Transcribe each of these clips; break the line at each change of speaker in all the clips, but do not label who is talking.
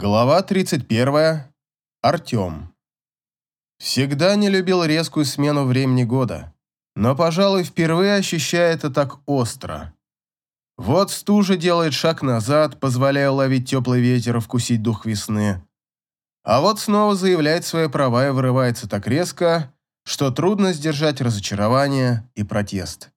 Глава 31. Артем. Всегда не любил резкую смену времени года, но, пожалуй, впервые ощущаю это так остро. Вот стужа делает шаг назад, позволяя ловить теплый ветер и вкусить дух весны. А вот снова заявляет свои права и вырывается так резко, что трудно сдержать разочарование и протест.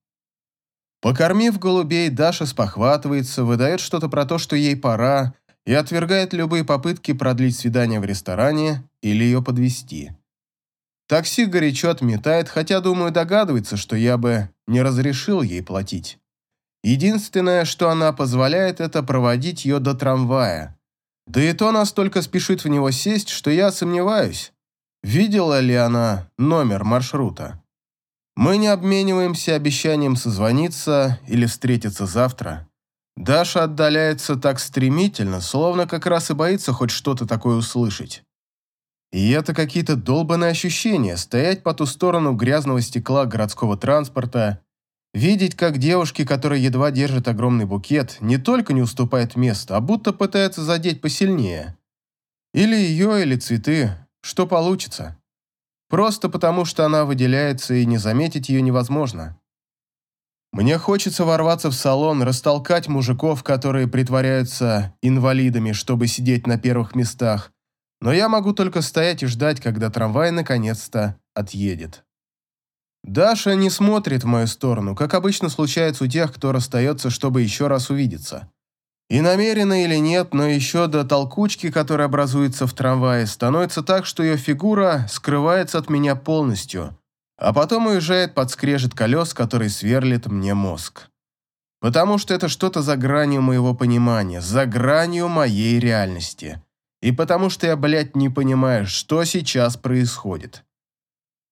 Покормив голубей, Даша спохватывается, выдает что-то про то, что ей пора, и отвергает любые попытки продлить свидание в ресторане или ее подвести. Такси горячо отметает, хотя, думаю, догадывается, что я бы не разрешил ей платить. Единственное, что она позволяет, это проводить ее до трамвая. Да и то настолько спешит в него сесть, что я сомневаюсь, видела ли она номер маршрута. Мы не обмениваемся обещанием созвониться или встретиться завтра. Даша отдаляется так стремительно, словно как раз и боится хоть что-то такое услышать. И это какие-то долбанные ощущения, стоять по ту сторону грязного стекла городского транспорта, видеть, как девушки, которые едва держат огромный букет, не только не уступают место, а будто пытаются задеть посильнее. Или ее, или цветы, что получится. Просто потому, что она выделяется, и не заметить ее невозможно. Мне хочется ворваться в салон, растолкать мужиков, которые притворяются инвалидами, чтобы сидеть на первых местах, но я могу только стоять и ждать, когда трамвай наконец-то отъедет. Даша не смотрит в мою сторону, как обычно случается у тех, кто расстается, чтобы еще раз увидеться. И намеренно или нет, но еще до толкучки, которая образуется в трамвае, становится так, что ее фигура скрывается от меня полностью – а потом уезжает под скрежет колес, который сверлит мне мозг. Потому что это что-то за гранью моего понимания, за гранью моей реальности. И потому что я, блядь, не понимаю, что сейчас происходит.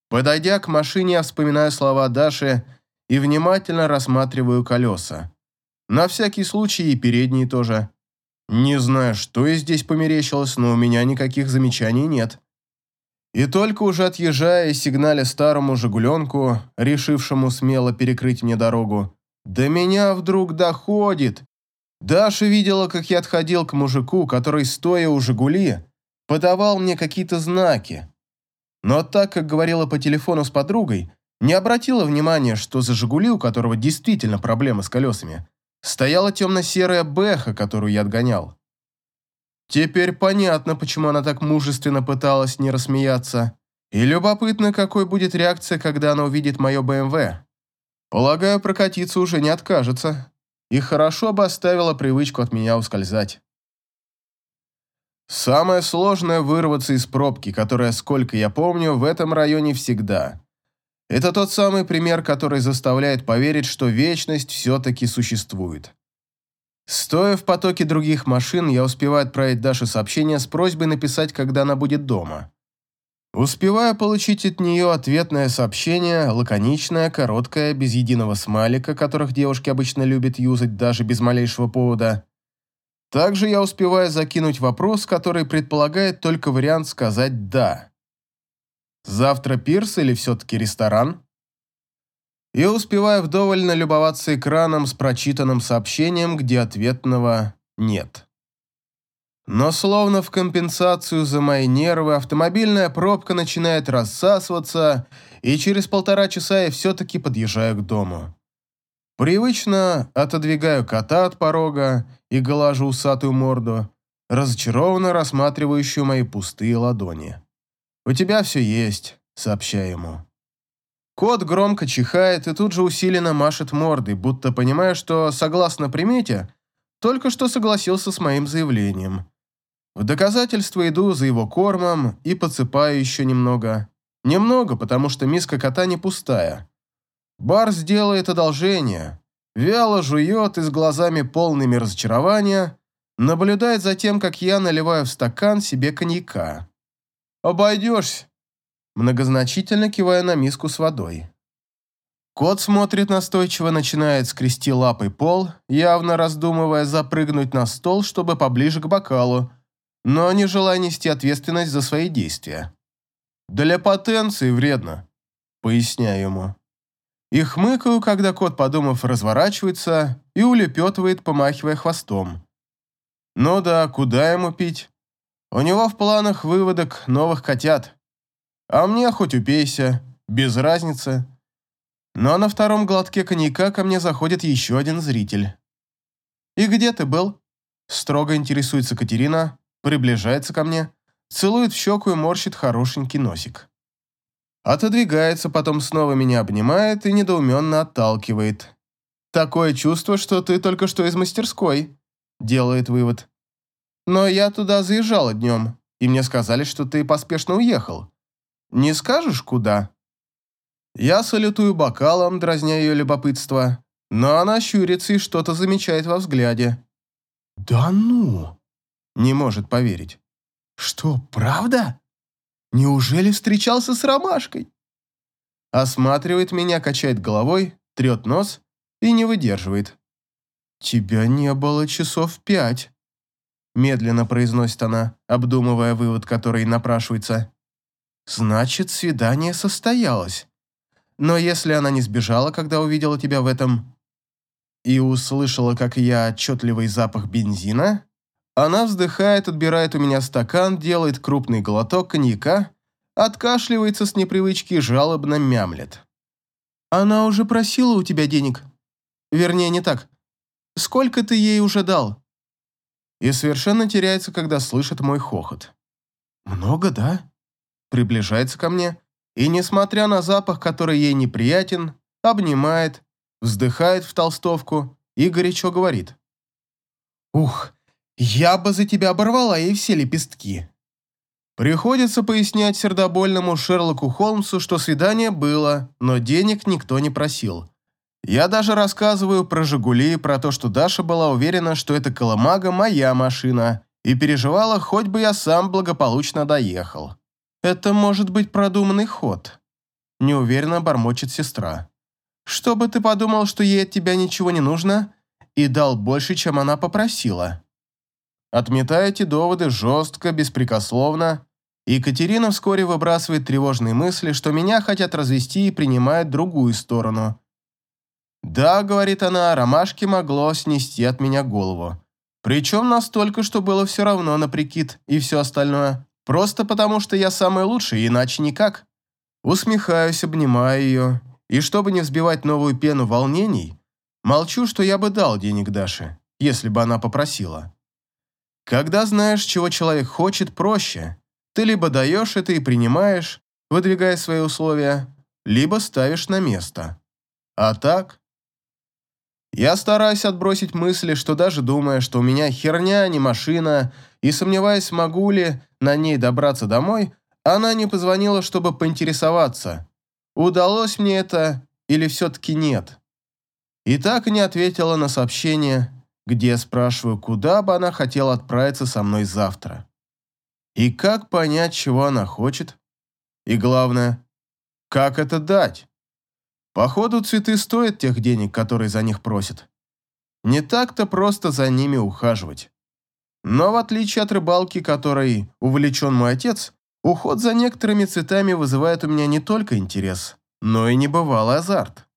Подойдя к машине, я вспоминаю слова Даши и внимательно рассматриваю колеса. На всякий случай и передние тоже. Не знаю, что и здесь померещилось, но у меня никаких замечаний нет. И только уже отъезжая и сигналя старому «Жигуленку», решившему смело перекрыть мне дорогу, до меня вдруг доходит. Даша видела, как я отходил к мужику, который, стоя у «Жигули», подавал мне какие-то знаки. Но так как говорила по телефону с подругой, не обратила внимания, что за «Жигули», у которого действительно проблемы с колесами, стояла темно-серая «Бэха», которую я отгонял. Теперь понятно, почему она так мужественно пыталась не рассмеяться. И любопытно, какой будет реакция, когда она увидит мое БМВ. Полагаю, прокатиться уже не откажется. И хорошо бы оставила привычку от меня ускользать. Самое сложное – вырваться из пробки, которая, сколько я помню, в этом районе всегда. Это тот самый пример, который заставляет поверить, что вечность все-таки существует. Стоя в потоке других машин, я успеваю отправить Даше сообщение с просьбой написать, когда она будет дома. Успеваю получить от нее ответное сообщение, лаконичное, короткое, без единого смайлика, которых девушки обычно любят юзать даже без малейшего повода. Также я успеваю закинуть вопрос, который предполагает только вариант сказать «да». Завтра пирс или все-таки ресторан? И успеваю вдоволь налюбоваться экраном с прочитанным сообщением, где ответного нет. Но словно в компенсацию за мои нервы автомобильная пробка начинает рассасываться, и через полтора часа я все-таки подъезжаю к дому. Привычно отодвигаю кота от порога и глажу усатую морду, разочарованно рассматривающую мои пустые ладони. «У тебя все есть», — сообщаю ему. Кот громко чихает и тут же усиленно машет мордой, будто понимая, что, согласно примете, только что согласился с моим заявлением. В доказательство иду за его кормом и подсыпаю еще немного. Немного, потому что миска кота не пустая. Бар сделает одолжение. Вяло жует и с глазами полными разочарования наблюдает за тем, как я наливаю в стакан себе коньяка. «Обойдешься», многозначительно кивая на миску с водой. Кот смотрит настойчиво, начинает скрести лапой пол, явно раздумывая запрыгнуть на стол, чтобы поближе к бокалу, но не желая нести ответственность за свои действия. «Для потенции вредно», — поясняю ему. И хмыкаю, когда кот, подумав, разворачивается и улепетывает, помахивая хвостом. «Ну да, куда ему пить? У него в планах выводок новых котят. А мне хоть упейся, без разницы. Но на втором глотке коньяка ко мне заходит еще один зритель. «И где ты был?» Строго интересуется Катерина, приближается ко мне, целует в щеку и морщит хорошенький носик. Отодвигается, потом снова меня обнимает и недоуменно отталкивает. «Такое чувство, что ты только что из мастерской», – делает вывод. «Но я туда заезжала днем, и мне сказали, что ты поспешно уехал. Не скажешь, куда?» Я салютую бокалом, дразня ее любопытство, но она щурится и что-то замечает во взгляде. «Да ну!» Не может поверить. «Что, правда? Неужели встречался с ромашкой?» Осматривает меня, качает головой, трет нос и не выдерживает. «Тебя не было часов пять», – медленно произносит она, обдумывая вывод, который напрашивается. «Значит, свидание состоялось. Но если она не сбежала, когда увидела тебя в этом...» И услышала, как я отчетливый запах бензина, она вздыхает, отбирает у меня стакан, делает крупный глоток коньяка, откашливается с непривычки и жалобно мямлет. «Она уже просила у тебя денег?» Вернее, не так. Сколько ты ей уже дал?» И совершенно теряется, когда слышит мой хохот. «Много, да?» Приближается ко мне и, несмотря на запах, который ей неприятен, обнимает, вздыхает в толстовку и горячо говорит. «Ух, я бы за тебя оборвала ей все лепестки». Приходится пояснять сердобольному Шерлоку Холмсу, что свидание было, но денег никто не просил. Я даже рассказываю про «Жигули», про то, что Даша была уверена, что эта коломага моя машина, и переживала, хоть бы я сам благополучно доехал. Это может быть продуманный ход. Неуверенно бормочет сестра. Чтобы ты подумал, что ей от тебя ничего не нужно, и дал больше, чем она попросила. Отметая эти доводы жестко, беспрекословно, Екатерина вскоре выбрасывает тревожные мысли, что меня хотят развести и принимает другую сторону – да, говорит она, ромашки могло снести от меня голову. Причем настолько, что было все равно на прикид и все остальное. Просто потому, что я самый лучший, иначе никак. Усмехаюсь, обнимаю ее. И чтобы не взбивать новую пену волнений, молчу, что я бы дал денег Даше, если бы она попросила. Когда знаешь, чего человек хочет, проще. Ты либо даешь это и принимаешь, выдвигая свои условия, либо ставишь на место. А так, я стараюсь отбросить мысли, что даже думая, что у меня херня, а не машина, и сомневаясь, могу ли на ней добраться домой, она не позвонила, чтобы поинтересоваться, удалось мне это или все-таки нет. И так не ответила на сообщение, где я спрашиваю, куда бы она хотела отправиться со мной завтра. И как понять, чего она хочет? И главное, как это дать? Походу, цветы стоят тех денег, которые за них просят. Не так-то просто за ними ухаживать. Но в отличие от рыбалки, которой увлечен мой отец, уход за некоторыми цветами вызывает у меня не только интерес, но и небывалый азарт.